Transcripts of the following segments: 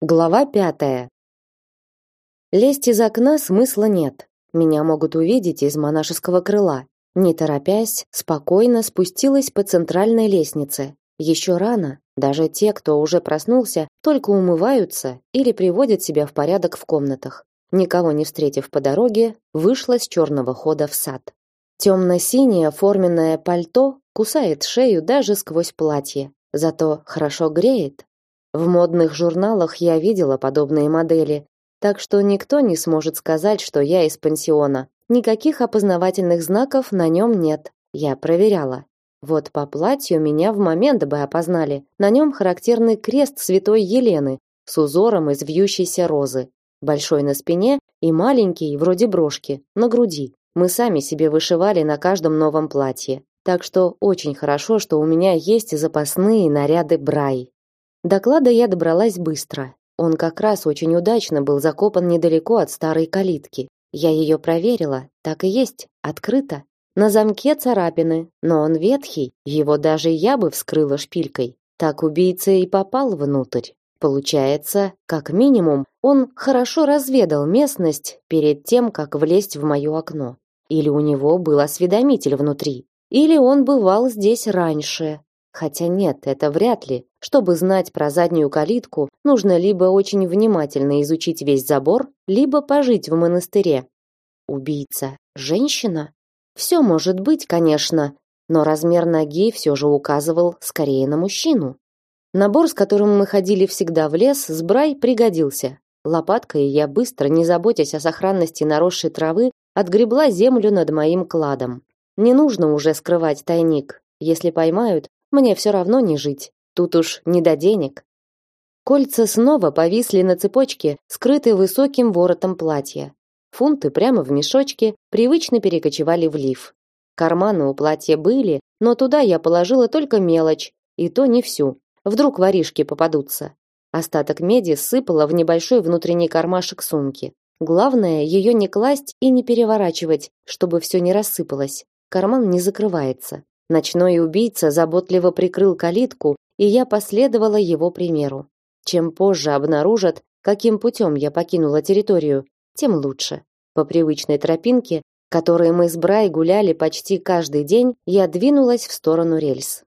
Глава пятая. Лезть из окна смысла нет. Меня могут увидеть из монашеского крыла. Не торопясь, спокойно спустилась по центральной лестнице. Еще рано, даже те, кто уже проснулся, только умываются или приводят себя в порядок в комнатах. Никого не встретив по дороге, вышла с черного хода в сад. Темно-синее форменное пальто кусает шею даже сквозь платье, зато хорошо греет, в модных журналах я видела подобные модели, так что никто не сможет сказать, что я из пансиона. Никаких опознавательных знаков на нем нет. Я проверяла. Вот по платью меня в момент бы опознали. На нем характерный крест Святой Елены с узором из вьющейся розы, большой на спине и маленький, вроде брошки, на груди. Мы сами себе вышивали на каждом новом платье. Так что очень хорошо, что у меня есть запасные наряды Брай. До клада я добралась быстро. Он как раз очень удачно был закопан недалеко от старой калитки. Я ее проверила, так и есть, открыто. На замке царапины, но он ветхий, его даже я бы вскрыла шпилькой. Так убийца и попал внутрь. Получается, как минимум, он хорошо разведал местность перед тем, как влезть в моё окно. Или у него был осведомитель внутри, или он бывал здесь раньше, Хотя нет, это вряд ли. Чтобы знать про заднюю калитку, нужно либо очень внимательно изучить весь забор, либо пожить в монастыре. Убийца женщина? Все может быть, конечно, но размер ноги все же указывал скорее на мужчину. Набор, с которым мы ходили всегда в лес, с брай пригодился. Лопаткой я быстро, не заботясь о сохранности наросшей травы, отгребла землю над моим кладом. Не нужно уже скрывать тайник. Если поймают, мне все равно не жить. Тут уж не до денег. Кольца снова повисли на цепочке, скрытые высоким воротом платья. Фунты прямо в мешочке привычно перекочевали в лиф. Карманы у платья были, но туда я положила только мелочь, и то не всю. Вдруг воришки попадутся. Остаток меди сыпала в небольшой внутренний кармашек сумки. Главное, ее не класть и не переворачивать, чтобы все не рассыпалось. Карман не закрывается. Ночной убийца заботливо прикрыл калитку, и я последовала его примеру. Чем позже обнаружат, каким путем я покинула территорию, тем лучше. По привычной тропинке, которой мы с Брай гуляли почти каждый день, я двинулась в сторону рельс.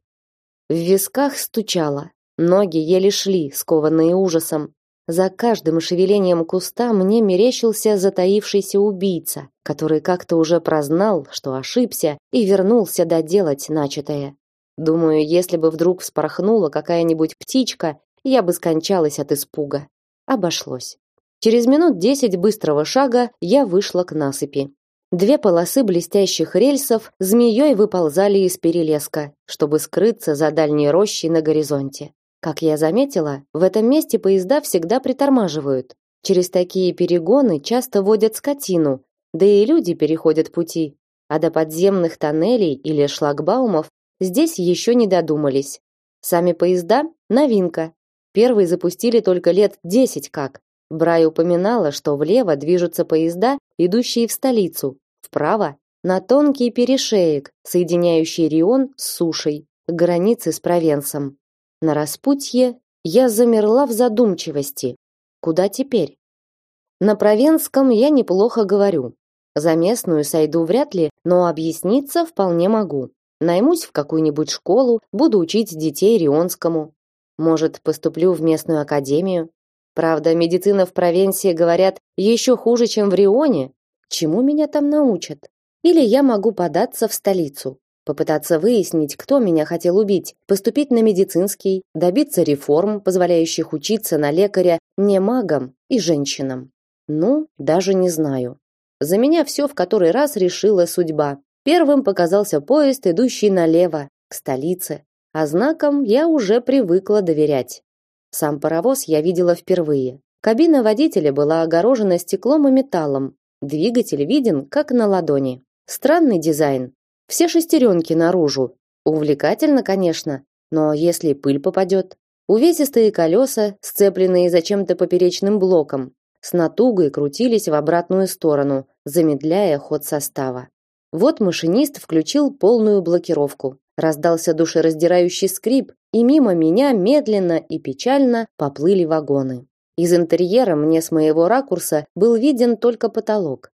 В висках стучало, ноги еле шли, скованные ужасом. За каждым шевелением куста мне мерещился затаившийся убийца, который как-то уже прознал, что ошибся, и вернулся доделать начатое. Думаю, если бы вдруг вспорхнула какая-нибудь птичка, я бы скончалась от испуга. Обошлось. Через минут десять быстрого шага я вышла к насыпи. Две полосы блестящих рельсов змеей выползали из перелеска, чтобы скрыться за дальней рощей на горизонте. Как я заметила, в этом месте поезда всегда притормаживают. Через такие перегоны часто водят скотину, да и люди переходят пути. А до подземных тоннелей или шлагбаумов здесь еще не додумались. Сами поезда новинка. Первые запустили только лет 10 как. Брай упоминала, что влево движутся поезда, идущие в столицу, вправо на тонкий перешеек, соединяющий Рион с сушей, к границе с Провенсом. На распутье я замерла в задумчивости. Куда теперь? На провенском я неплохо говорю. За местную сойду вряд ли, но объясниться вполне могу. Наймусь в какую-нибудь школу, буду учить детей рионскому. Может, поступлю в местную академию. Правда, медицина в провинции, говорят, еще хуже, чем в Рионе. Чему меня там научат? Или я могу податься в столицу попытаться выяснить, кто меня хотел убить, поступить на медицинский, добиться реформ, позволяющих учиться на лекаря не магам и женщинам. Ну, даже не знаю. За меня все в который раз решила судьба. Первым показался поезд, идущий налево, к столице, а знаком я уже привыкла доверять. Сам паровоз я видела впервые. Кабина водителя была огорожена стеклом и металлом. Двигатель виден как на ладони. Странный дизайн, все шестеренки наружу. Увлекательно, конечно, но если пыль попадет. Увесистые колеса, сцепленные зачем-то поперечным блоком, с натугой крутились в обратную сторону, замедляя ход состава. Вот машинист включил полную блокировку. Раздался душераздирающий скрип, и мимо меня медленно и печально поплыли вагоны. Из интерьера мне с моего ракурса был виден только потолок.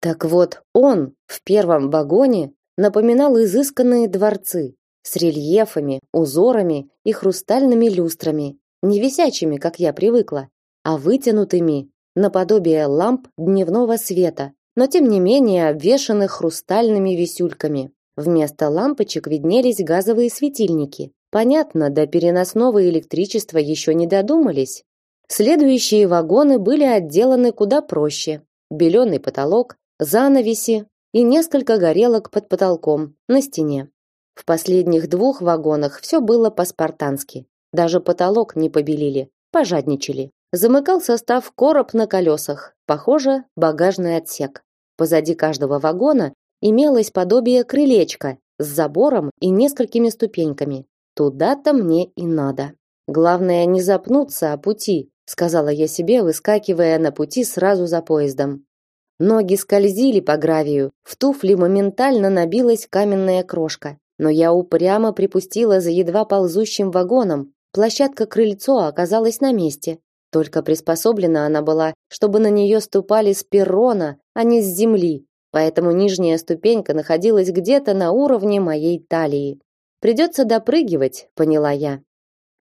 Так вот, он в первом вагоне напоминал изысканные дворцы с рельефами, узорами и хрустальными люстрами, не висячими, как я привыкла, а вытянутыми наподобие ламп дневного света, но тем не менее обвешанных хрустальными висюльками. Вместо лампочек виднелись газовые светильники. Понятно, до переносного электричества еще не додумались. Следующие вагоны были отделаны куда проще. Беленый потолок, занавеси и несколько горелок под потолком на стене. В последних двух вагонах все было по-спартански. Даже потолок не побелили, пожадничали. Замыкал состав короб на колесах, похоже, багажный отсек. Позади каждого вагона имелось подобие крылечка с забором и несколькими ступеньками. Туда-то мне и надо. Главное не запнуться о пути, сказала я себе, выскакивая на пути сразу за поездом. Ноги скользили по гравию, в туфли моментально набилась каменная крошка но я упрямо припустила за едва ползущим вагоном. Площадка-крыльцо оказалась на месте. Только приспособлена она была, чтобы на нее ступали с перрона, а не с земли. Поэтому нижняя ступенька находилась где-то на уровне моей талии. Придется допрыгивать, поняла я.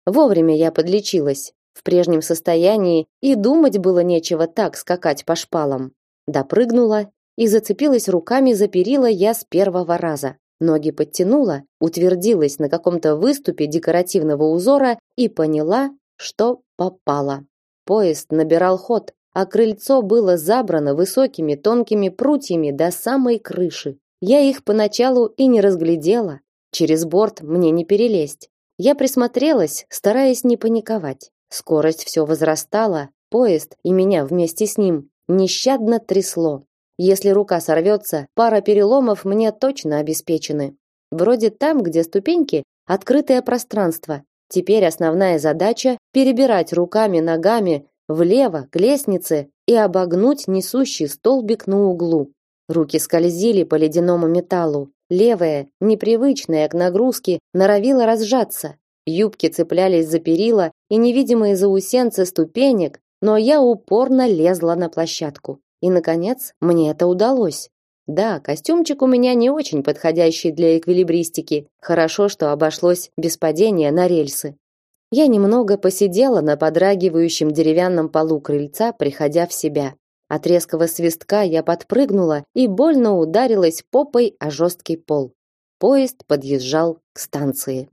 Вовремя я подлечилась. В прежнем состоянии и думать было нечего так скакать по шпалам. Допрыгнула и зацепилась руками за перила я с первого раза. Ноги подтянула, утвердилась на каком-то выступе декоративного узора и поняла, что попала. Поезд набирал ход, а крыльцо было забрано высокими тонкими прутьями до самой крыши. Я их поначалу и не разглядела. Через борт мне не перелезть. Я присмотрелась, стараясь не паниковать. Скорость все возрастала, поезд и меня вместе с ним нещадно трясло. Если рука сорвется, пара переломов мне точно обеспечены. Вроде там, где ступеньки, открытое пространство. Теперь основная задача перебирать руками, ногами влево к лестнице и обогнуть несущий столбик на углу. Руки скользили по ледяному металлу. Левая, непривычная к нагрузке, норовила разжаться. Юбки цеплялись за перила и невидимые заусенцы ступенек, но я упорно лезла на площадку. И, наконец, мне это удалось. Да, костюмчик у меня не очень подходящий для эквилибристики. Хорошо, что обошлось без падения на рельсы. Я немного посидела на подрагивающем деревянном полу крыльца, приходя в себя. От резкого свистка я подпрыгнула и больно ударилась попой о жесткий пол. Поезд подъезжал к станции.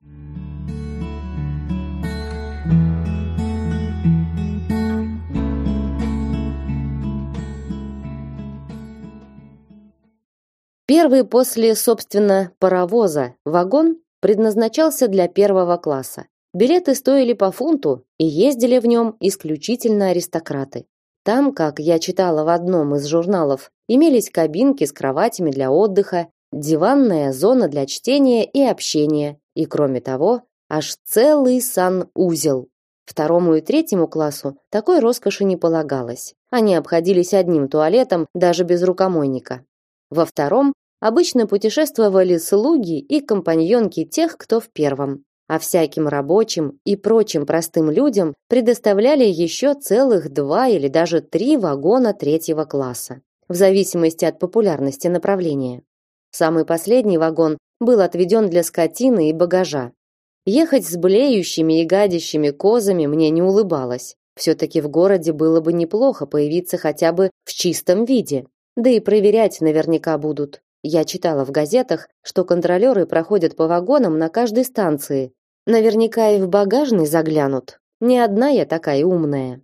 Первый после, собственно, паровоза вагон предназначался для первого класса. Билеты стоили по фунту, и ездили в нем исключительно аристократы. Там, как я читала в одном из журналов, имелись кабинки с кроватями для отдыха, диванная зона для чтения и общения, и кроме того, аж целый санузел. Второму и третьему классу такой роскоши не полагалось. Они обходились одним туалетом даже без рукомойника. Во втором обычно путешествовали слуги и компаньонки тех, кто в первом, а всяким рабочим и прочим простым людям предоставляли еще целых два или даже три вагона третьего класса, в зависимости от популярности направления. Самый последний вагон был отведен для скотины и багажа. Ехать с блеющими и гадящими козами мне не улыбалось. Все-таки в городе было бы неплохо появиться хотя бы в чистом виде. Да и проверять наверняка будут. Я читала в газетах, что контролеры проходят по вагонам на каждой станции. Наверняка и в багажный заглянут. Не одна я такая умная.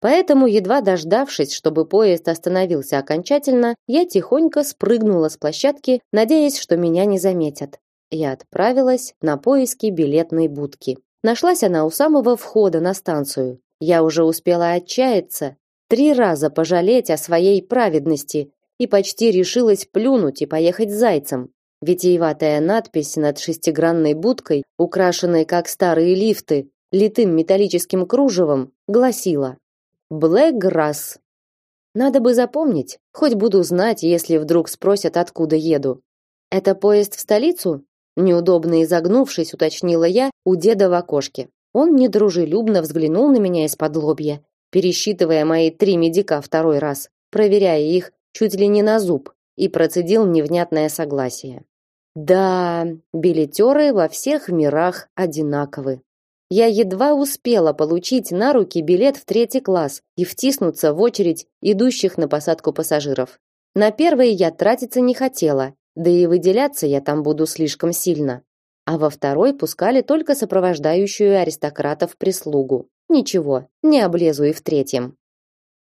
Поэтому, едва дождавшись, чтобы поезд остановился окончательно, я тихонько спрыгнула с площадки, надеясь, что меня не заметят. Я отправилась на поиски билетной будки. Нашлась она у самого входа на станцию. Я уже успела отчаяться, три раза пожалеть о своей праведности и почти решилась плюнуть и поехать зайцем. Витиеватая надпись над шестигранной будкой, украшенной как старые лифты, литым металлическим кружевом, гласила «Блэкграсс». Надо бы запомнить, хоть буду знать, если вдруг спросят, откуда еду. «Это поезд в столицу?» Неудобно изогнувшись, уточнила я у деда в окошке. Он недружелюбно взглянул на меня из-под лобья пересчитывая мои три медика второй раз, проверяя их чуть ли не на зуб, и процедил невнятное согласие. Да, билетеры во всех мирах одинаковы. Я едва успела получить на руки билет в третий класс и втиснуться в очередь идущих на посадку пассажиров. На первый я тратиться не хотела, да и выделяться я там буду слишком сильно. А во второй пускали только сопровождающую аристократов прислугу. Ничего, не облезу и в третьем.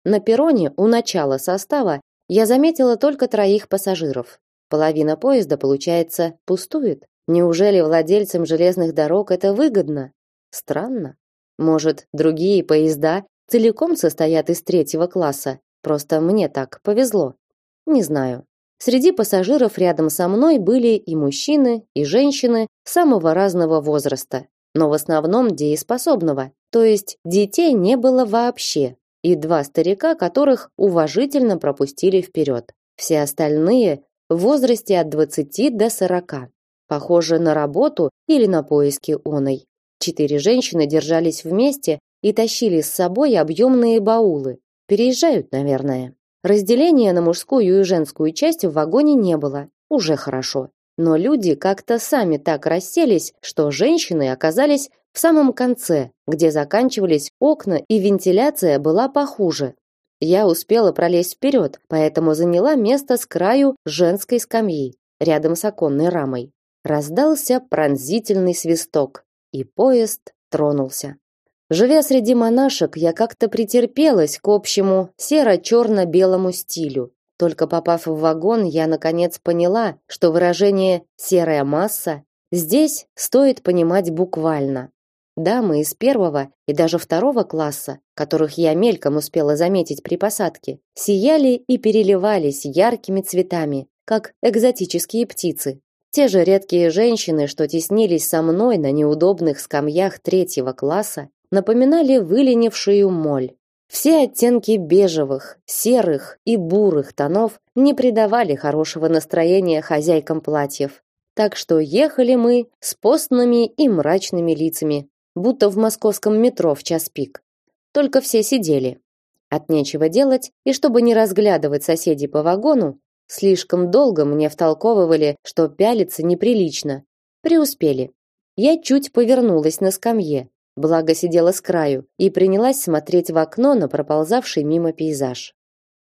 На перроне у начала состава я заметила только троих пассажиров. Половина поезда, получается, пустует. Неужели владельцам железных дорог это выгодно? Странно. Может, другие поезда целиком состоят из третьего класса? Просто мне так повезло. Не знаю. Среди пассажиров рядом со мной были и мужчины, и женщины самого разного возраста, но в основном дееспособного. То есть детей не было вообще, и два старика, которых уважительно пропустили вперед. Все остальные в возрасте от 20 до 40. Похоже на работу или на поиски оной. Четыре женщины держались вместе и тащили с собой объемные баулы. Переезжают, наверное. Разделения на мужскую и женскую часть в вагоне не было. Уже хорошо. Но люди как-то сами так расселись, что женщины оказались в самом конце, где заканчивались окна и вентиляция была похуже. Я успела пролезть вперед, поэтому заняла место с краю женской скамьи, рядом с оконной рамой. Раздался пронзительный свисток, и поезд тронулся. Живя среди монашек, я как-то претерпелась к общему серо-черно-белому стилю. Только попав в вагон, я наконец поняла, что выражение «серая масса» здесь стоит понимать буквально. Дамы из первого и даже второго класса, которых я мельком успела заметить при посадке, сияли и переливались яркими цветами, как экзотические птицы. Те же редкие женщины, что теснились со мной на неудобных скамьях третьего класса, напоминали выленившую моль. Все оттенки бежевых, серых и бурых тонов не придавали хорошего настроения хозяйкам платьев. Так что ехали мы с постными и мрачными лицами, будто в московском метро в час пик. Только все сидели. От нечего делать, и чтобы не разглядывать соседей по вагону, слишком долго мне втолковывали, что пялиться неприлично. Преуспели. Я чуть повернулась на скамье, благо сидела с краю, и принялась смотреть в окно на проползавший мимо пейзаж.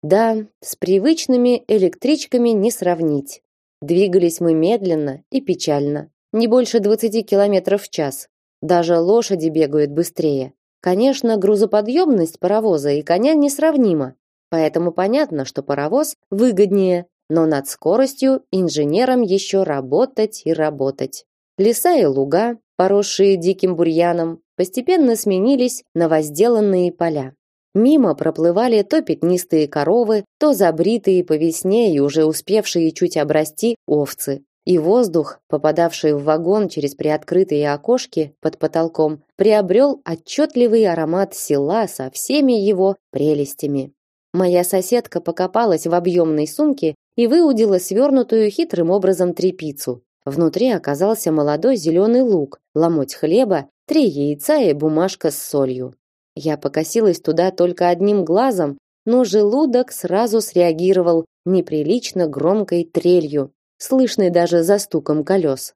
Да, с привычными электричками не сравнить. Двигались мы медленно и печально, не больше 20 километров в час. Даже лошади бегают быстрее. Конечно, грузоподъемность паровоза и коня несравнима, поэтому понятно, что паровоз выгоднее, но над скоростью инженерам еще работать и работать. Леса и луга, поросшие диким бурьяном, постепенно сменились на возделанные поля. Мимо проплывали то пятнистые коровы, то забритые по весне и уже успевшие чуть обрасти овцы и воздух, попадавший в вагон через приоткрытые окошки под потолком, приобрел отчетливый аромат села со всеми его прелестями. Моя соседка покопалась в объемной сумке и выудила свернутую хитрым образом трепицу. Внутри оказался молодой зеленый лук, ломоть хлеба, три яйца и бумажка с солью. Я покосилась туда только одним глазом, но желудок сразу среагировал неприлично громкой трелью, слышный даже за стуком колес.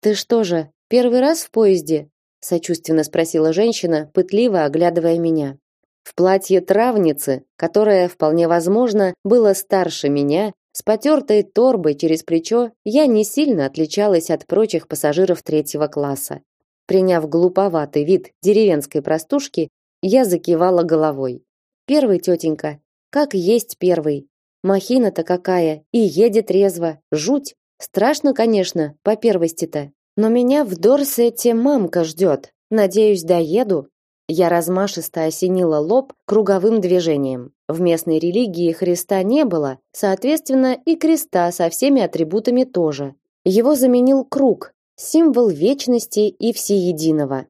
Ты что же, первый раз в поезде? сочувственно спросила женщина, пытливо оглядывая меня. В платье травницы, которое вполне возможно было старше меня, с потертой торбой через плечо, я не сильно отличалась от прочих пассажиров третьего класса. Приняв глуповатый вид деревенской простушки, я закивала головой. Первый тетенька, как есть первый, Махина-то какая, и едет резво. Жуть. Страшно, конечно, по первости-то. Но меня в Дорсете мамка ждет. Надеюсь, доеду. Я размашисто осенила лоб круговым движением. В местной религии Христа не было, соответственно, и креста со всеми атрибутами тоже. Его заменил круг, символ вечности и всеединого.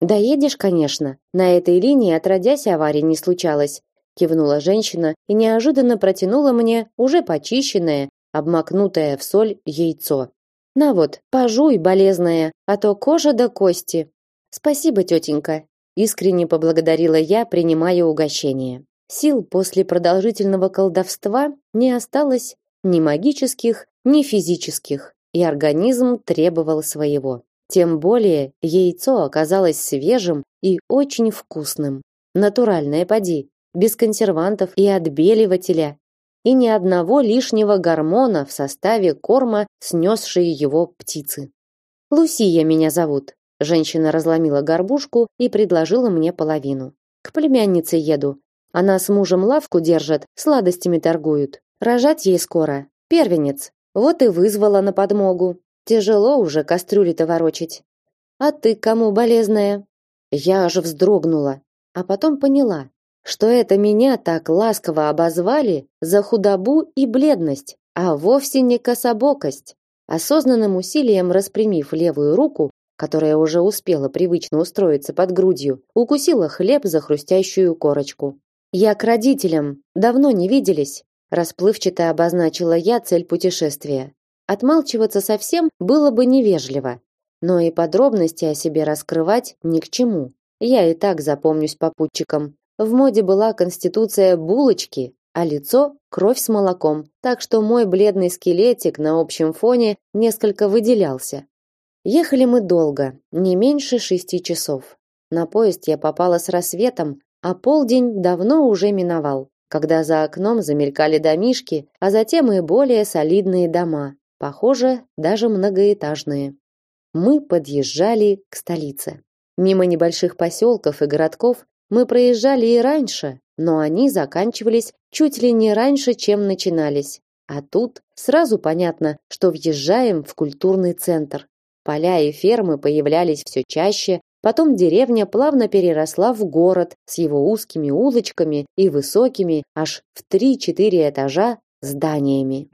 Доедешь, конечно. На этой линии отродясь аварии не случалось кивнула женщина и неожиданно протянула мне уже почищенное, обмакнутое в соль яйцо. На вот, пожуй, болезная, а то кожа до кости. Спасибо, тетенька. искренне поблагодарила я, принимая угощение. Сил после продолжительного колдовства не осталось ни магических, ни физических, и организм требовал своего. Тем более яйцо оказалось свежим и очень вкусным. Натуральное поди, без консервантов и отбеливателя, и ни одного лишнего гормона в составе корма, снесшей его птицы. Лусия меня зовут. Женщина разломила горбушку и предложила мне половину. К племяннице еду. Она с мужем лавку держит, сладостями торгуют. Рожать ей скоро. Первенец. Вот и вызвала на подмогу. Тяжело уже кастрюли-то ворочить. А ты кому болезная? Я аж вздрогнула, а потом поняла, что это меня так ласково обозвали за худобу и бледность, а вовсе не кособокость. Осознанным усилием распрямив левую руку, которая уже успела привычно устроиться под грудью, укусила хлеб за хрустящую корочку. Я к родителям, давно не виделись, расплывчато обозначила я цель путешествия. Отмалчиваться совсем было бы невежливо, но и подробности о себе раскрывать ни к чему. Я и так запомнюсь попутчикам. В моде была конституция булочки, а лицо кровь с молоком, так что мой бледный скелетик на общем фоне несколько выделялся. Ехали мы долго, не меньше шести часов. На поезд я попала с рассветом, а полдень давно уже миновал, когда за окном замелькали домишки, а затем и более солидные дома, похоже, даже многоэтажные. Мы подъезжали к столице. Мимо небольших поселков и городков мы проезжали и раньше, но они заканчивались чуть ли не раньше, чем начинались. А тут сразу понятно, что въезжаем в культурный центр. Поля и фермы появлялись все чаще, потом деревня плавно переросла в город с его узкими улочками и высокими, аж в 3-4 этажа, зданиями.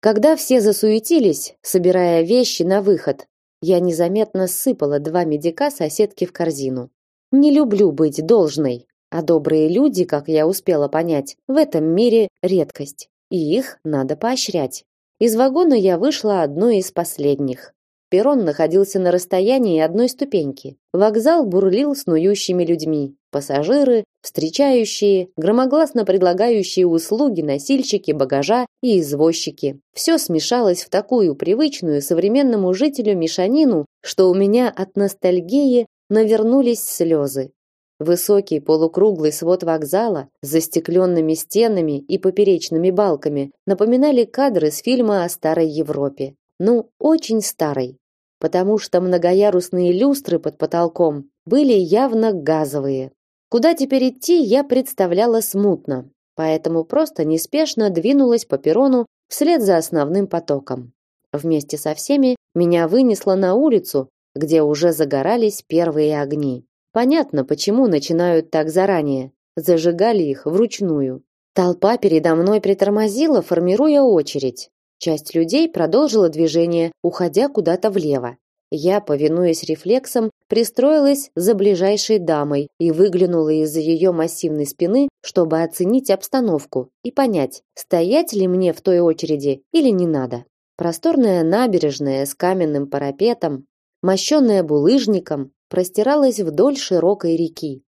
Когда все засуетились, собирая вещи на выход, я незаметно сыпала два медика соседки в корзину. Не люблю быть должной, а добрые люди, как я успела понять, в этом мире редкость, и их надо поощрять. Из вагона я вышла одной из последних. Перрон находился на расстоянии одной ступеньки. Вокзал бурлил снующими людьми. Пассажиры, встречающие, громогласно предлагающие услуги носильщики багажа и извозчики. Все смешалось в такую привычную современному жителю мешанину, что у меня от ностальгии навернулись слезы. Высокий полукруглый свод вокзала с застекленными стенами и поперечными балками напоминали кадры с фильма о старой Европе. Ну, очень старой, потому что многоярусные люстры под потолком были явно газовые. Куда теперь идти, я представляла смутно, поэтому просто неспешно двинулась по перрону вслед за основным потоком. Вместе со всеми меня вынесло на улицу, где уже загорались первые огни. Понятно, почему начинают так заранее. Зажигали их вручную. Толпа передо мной притормозила, формируя очередь. Часть людей продолжила движение, уходя куда-то влево. Я, повинуясь рефлексам, пристроилась за ближайшей дамой и выглянула из-за ее массивной спины, чтобы оценить обстановку и понять, стоять ли мне в той очереди или не надо. Просторная набережная с каменным парапетом, мощенная булыжником, простиралась вдоль широкой реки.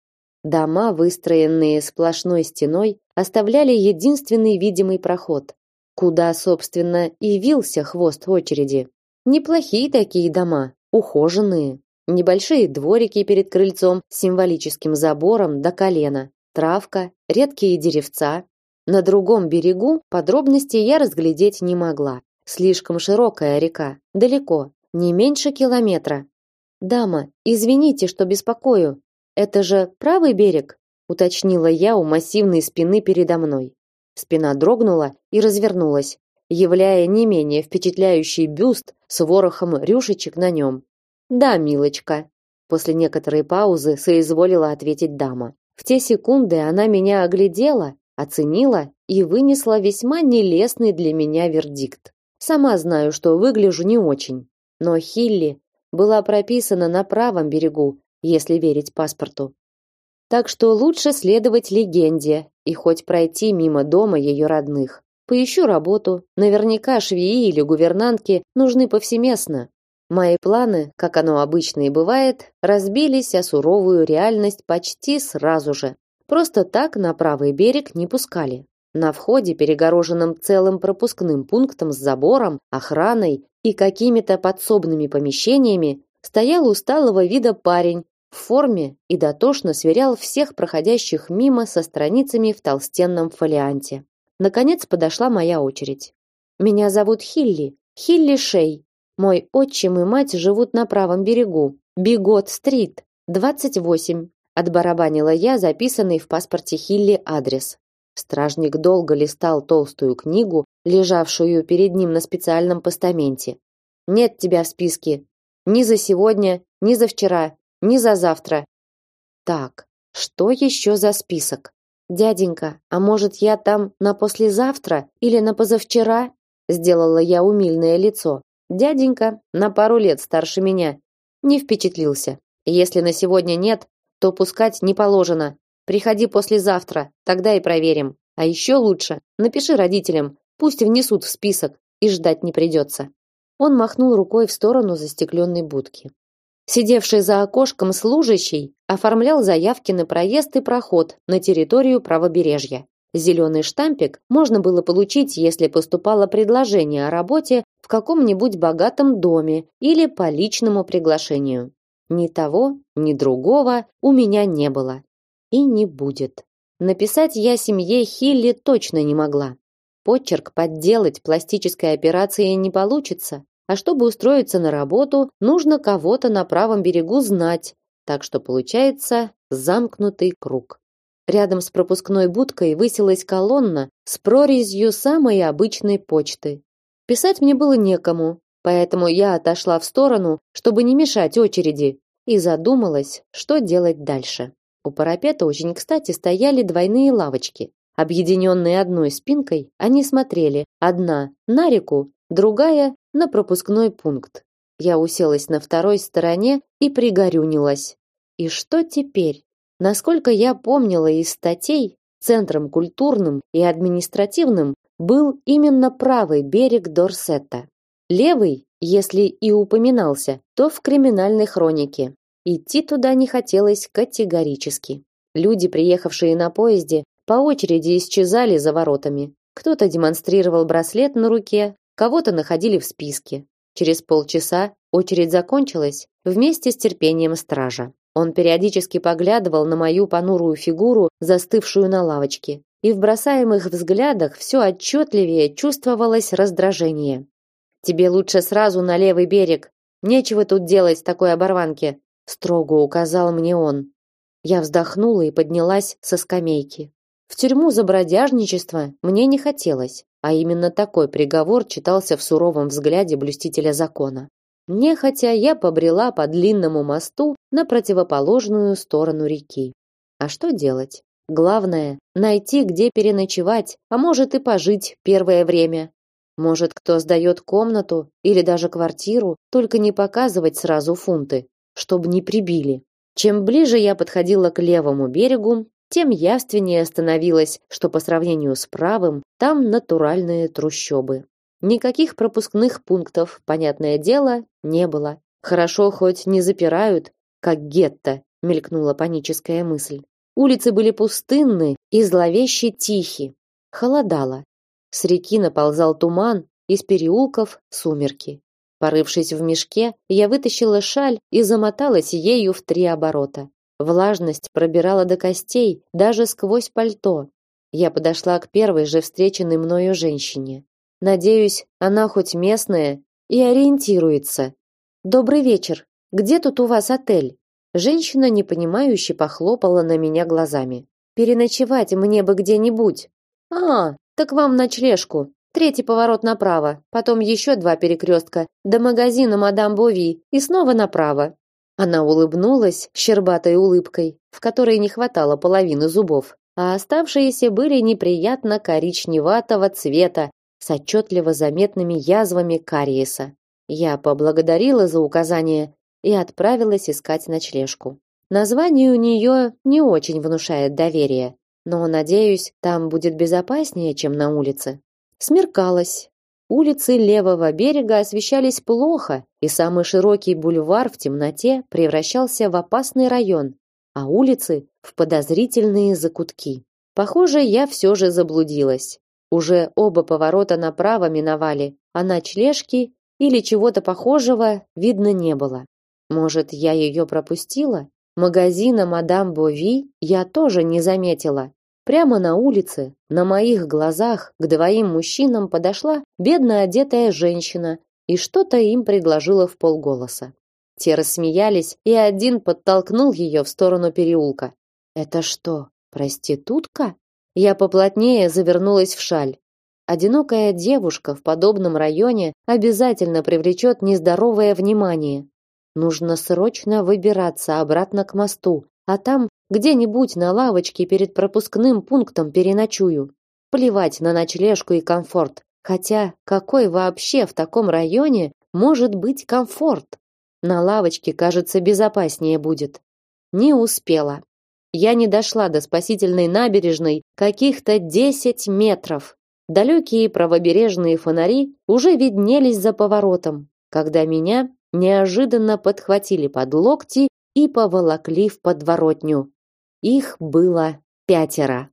Дома, выстроенные сплошной стеной, оставляли единственный видимый проход, куда, собственно, и вился хвост очереди. Неплохие такие дома, ухоженные, небольшие дворики перед крыльцом с символическим забором до колена, травка, редкие деревца. На другом берегу подробностей я разглядеть не могла. Слишком широкая река, далеко, не меньше километра. Дама, извините, что беспокою. Это же правый берег, уточнила я у массивной спины передо мной. Спина дрогнула и развернулась, являя не менее впечатляющий бюст с ворохом рюшечек на нем. "Да, милочка", после некоторой паузы соизволила ответить дама. В те секунды она меня оглядела, оценила и вынесла весьма нелестный для меня вердикт. Сама знаю, что выгляжу не очень, но Хилли была прописана на правом берегу, если верить паспорту. Так что лучше следовать легенде и хоть пройти мимо дома ее родных. Поищу работу. Наверняка швеи или гувернантки нужны повсеместно. Мои планы, как оно обычно и бывает, разбились о суровую реальность почти сразу же. Просто так на правый берег не пускали. На входе, перегороженном целым пропускным пунктом с забором, охраной и какими-то подсобными помещениями, стоял усталого вида парень в форме и дотошно сверял всех проходящих мимо со страницами в толстенном фолианте. Наконец подошла моя очередь. Меня зовут Хилли, Хилли Шей. Мой отчим и мать живут на правом берегу, Бигот-стрит, 28. Отбарабанила я записанный в паспорте Хилли адрес. Стражник долго листал толстую книгу, лежавшую перед ним на специальном постаменте. Нет тебя в списке. Ни за сегодня, ни за вчера, ни за завтра. Так, что еще за список? Дяденька, а может, я там на послезавтра или на позавчера? Сделала я умильное лицо. Дяденька, на пару лет старше меня, не впечатлился. Если на сегодня нет, то пускать не положено. Приходи послезавтра, тогда и проверим. А еще лучше, напиши родителям, пусть внесут в список, и ждать не придется. Он махнул рукой в сторону застекленной будки. Сидевший за окошком служащий оформлял заявки на проезд и проход на территорию правобережья. Зеленый штампик можно было получить, если поступало предложение о работе в каком-нибудь богатом доме или по личному приглашению. Ни того, ни другого у меня не было. И не будет. Написать я семье Хилли точно не могла. Почерк подделать пластической операцией не получится, а чтобы устроиться на работу, нужно кого-то на правом берегу знать. Так что получается замкнутый круг. Рядом с пропускной будкой высилась колонна с прорезью самой обычной почты. Писать мне было некому, поэтому я отошла в сторону, чтобы не мешать очереди, и задумалась, что делать дальше. У парапета очень кстати стояли двойные лавочки. Объединенные одной спинкой, они смотрели одна на реку, другая на пропускной пункт. Я уселась на второй стороне и пригорюнилась. И что теперь? Насколько я помнила из статей, центром культурным и административным был именно правый берег Дорсета. Левый, если и упоминался, то в криминальной хронике. Идти туда не хотелось категорически. Люди, приехавшие на поезде, по очереди исчезали за воротами. Кто-то демонстрировал браслет на руке, Кого-то находили в списке. Через полчаса очередь закончилась вместе с терпением стража. Он периодически поглядывал на мою понурую фигуру, застывшую на лавочке, и в бросаемых взглядах все отчетливее чувствовалось раздражение. Тебе лучше сразу на левый берег. Нечего тут делать такой оборванке, строго указал мне он. Я вздохнула и поднялась со скамейки. В тюрьму за бродяжничество мне не хотелось. А именно такой приговор читался в суровом взгляде блюстителя закона. Нехотя я побрела по длинному мосту на противоположную сторону реки. А что делать? Главное найти, где переночевать, а может и пожить первое время. Может, кто сдает комнату или даже квартиру, только не показывать сразу фунты, чтобы не прибили. Чем ближе я подходила к левому берегу, тем явственнее становилось, что по сравнению с правым, там натуральные трущобы. Никаких пропускных пунктов, понятное дело, не было. Хорошо хоть не запирают, как гетто, мелькнула паническая мысль. Улицы были пустынны и зловеще тихи. Холодало. С реки наползал туман, из переулков сумерки. Порывшись в мешке, я вытащила шаль и замоталась ею в три оборота. Влажность пробирала до костей, даже сквозь пальто. Я подошла к первой же встреченной мною женщине. Надеюсь, она хоть местная и ориентируется. Добрый вечер. Где тут у вас отель? Женщина непонимающе похлопала на меня глазами. Переночевать мне бы где-нибудь. А, так вам ночлежку. Третий поворот направо, потом еще два перекрестка до магазина Мадам Бови и снова направо. Она улыбнулась щербатой улыбкой, в которой не хватало половины зубов, а оставшиеся были неприятно коричневатого цвета с отчетливо заметными язвами кариеса. Я поблагодарила за указание и отправилась искать ночлежку. Название у нее не очень внушает доверие, но, надеюсь, там будет безопаснее, чем на улице. Смеркалось. Улицы левого берега освещались плохо, и самый широкий бульвар в темноте превращался в опасный район, а улицы в подозрительные закутки. Похоже, я все же заблудилась. Уже оба поворота направо миновали, а ночлежки или чего-то похожего видно не было. Может, я ее пропустила? Магазина мадам Бови я тоже не заметила. Прямо на улице, на моих глазах, к двоим мужчинам подошла бедно одетая женщина и что-то им предложила в полголоса. Те рассмеялись, и один подтолкнул ее в сторону переулка. Это что, проститутка? Я поплотнее завернулась в шаль. Одинокая девушка в подобном районе обязательно привлечет нездоровое внимание. Нужно срочно выбираться обратно к мосту, а там где-нибудь на лавочке перед пропускным пунктом переночую. Плевать на ночлежку и комфорт. Хотя какой вообще в таком районе может быть комфорт? На лавочке, кажется, безопаснее будет. Не успела. Я не дошла до спасительной набережной каких-то десять метров. Далекие правобережные фонари уже виднелись за поворотом, когда меня неожиданно подхватили под локти и поволокли в подворотню. Их было пятеро.